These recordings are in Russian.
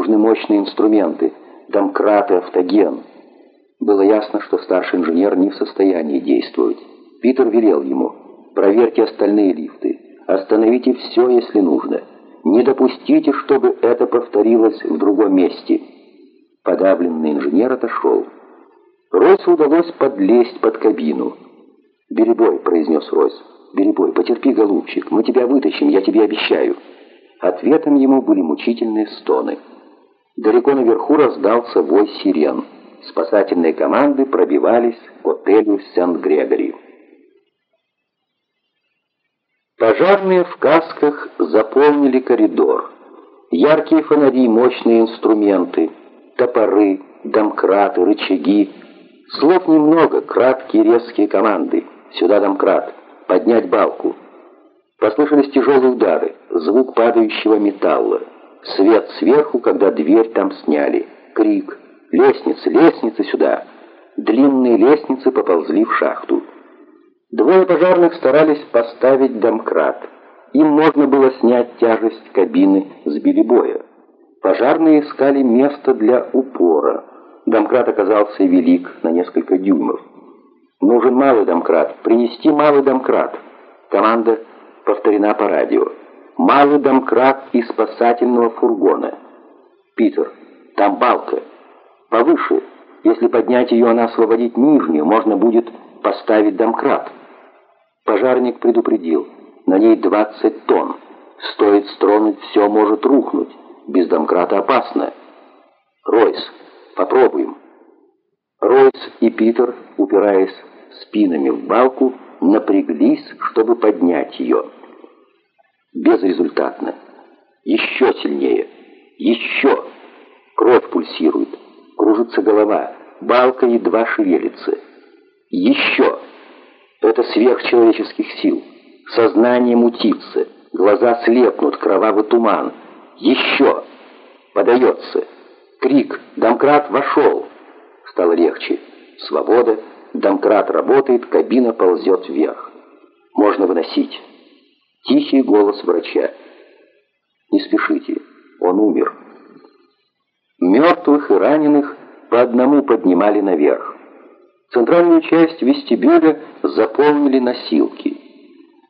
Нужны мощные инструменты, домкрат и автоген. Было ясно, что старший инженер не в состоянии действовать. Питер велел ему, проверьте остальные лифты, остановите все, если нужно. Не допустите, чтобы это повторилось в другом месте. Подавленный инженер отошел. Ройсу удалось подлезть под кабину. «Беребой», — произнес Ройс, — «Беребой, потерпи, голубчик, мы тебя вытащим, я тебе обещаю». Ответом ему были мучительные стоны. Далеко наверху раздался вой сирен. Спасательные команды пробивались к отелю Сент-Грегори. Пожарные в касках заполнили коридор. Яркие фонари, мощные инструменты, топоры, домкраты, рычаги. Слов немного, краткие резкие команды. Сюда домкрат, поднять балку. Послышались тяжелые удары, звук падающего металла. Свет сверху, когда дверь там сняли. Крик. «Лестница, лестница сюда!» Длинные лестницы поползли в шахту. Двое пожарных старались поставить домкрат. Им можно было снять тяжесть кабины с белебоя. Пожарные искали место для упора. Домкрат оказался велик на несколько дюймов. Нужен малый домкрат. Принести малый домкрат. Команда повторена по радио. Малый домкрат из спасательного фургона. Питер, там балка. Повыше. Если поднять ее, она освободит нижнюю, можно будет поставить домкрат. Пожарник предупредил. На ней 20 тонн. Стоит стронуть, все может рухнуть. Без домкрата опасно. Ройс, попробуем. Ройс и Питер, упираясь спинами в балку, напряглись, чтобы поднять ее. Безрезультатно. Еще сильнее. Еще. Кровь пульсирует. Кружится голова. Балка едва шевелится. Еще. Это сверхчеловеческих сил. Сознание мутится. Глаза слепнут, кровавый туман. Еще. Подается. Крик. Домкрат вошел. Стало легче. Свобода. Домкрат работает, кабина ползет вверх. Можно выносить. Тихий голос врача. «Не спешите, он умер». Мертвых и раненых по одному поднимали наверх. Центральную часть вестибюля заполнили носилки.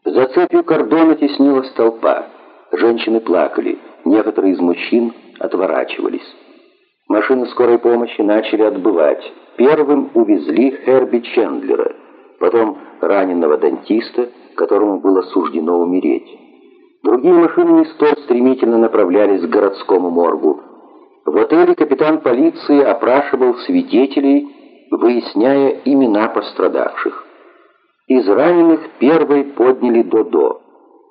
За цепью кордона теснилась толпа. Женщины плакали, некоторые из мужчин отворачивались. Машины скорой помощи начали отбывать. Первым увезли Херби Чендлера, потом раненого дантиста, которому было суждено умереть. Другие машины не столь стремительно направлялись к городскому моргу. В отеле капитан полиции опрашивал свидетелей, выясняя имена пострадавших. Из раненых первой подняли Додо.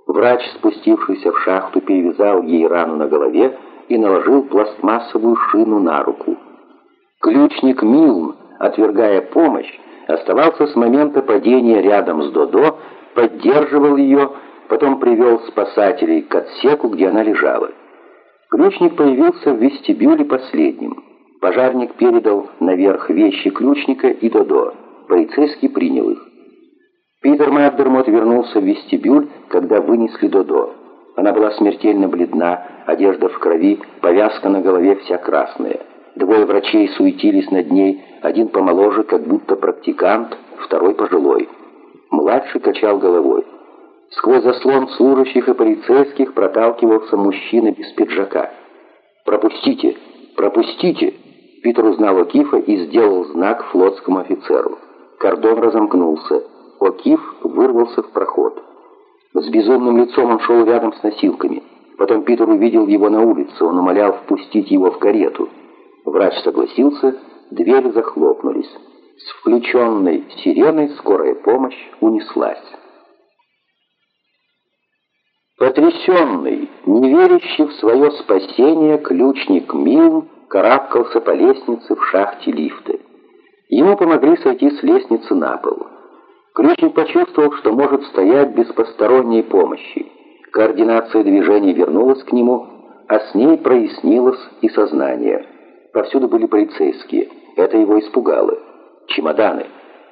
Врач, спустившийся в шахту, перевязал ей рану на голове и наложил пластмассовую шину на руку. Ключник Милн, отвергая помощь, оставался с момента падения рядом с Додо, поддерживал ее, потом привел спасателей к отсеку, где она лежала. Ключник появился в вестибюле последним. Пожарник передал наверх вещи ключника и Додо. Полицейский принял их. Питер Макдермот вернулся в вестибюль, когда вынесли Додо. Она была смертельно бледна, одежда в крови, повязка на голове вся красная. Двое врачей суетились над ней, один помоложе, как будто практикант, второй пожилой. Младший качал головой. Сквозь заслон служащих и полицейских проталкивался мужчина без пиджака. «Пропустите! Пропустите!» Питер узнал Окифа и сделал знак флотскому офицеру. Кордон разомкнулся. Окиф вырвался в проход. С безумным лицом он шел рядом с носилками. Потом Питер увидел его на улице. Он умолял впустить его в карету. Врач согласился, двери захлопнулись. С включенной сиреной скорая помощь унеслась. Потрясенный, не верящий в свое спасение, ключник Милн карабкался по лестнице в шахте лифта. Ему помогли сойти с лестницы на пол. Ключник почувствовал, что может стоять без посторонней помощи. Координация движений вернулась к нему, а с ней прояснилось и сознание. Повсюду были полицейские. Это его испугало. Чемоданы.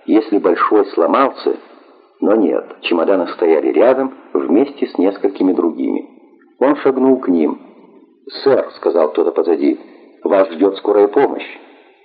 Если большой сломался... Но нет, чемоданы стояли рядом, вместе с несколькими другими. Он шагнул к ним. «Сэр», — сказал кто-то позади, — «вас ждет скорая помощь».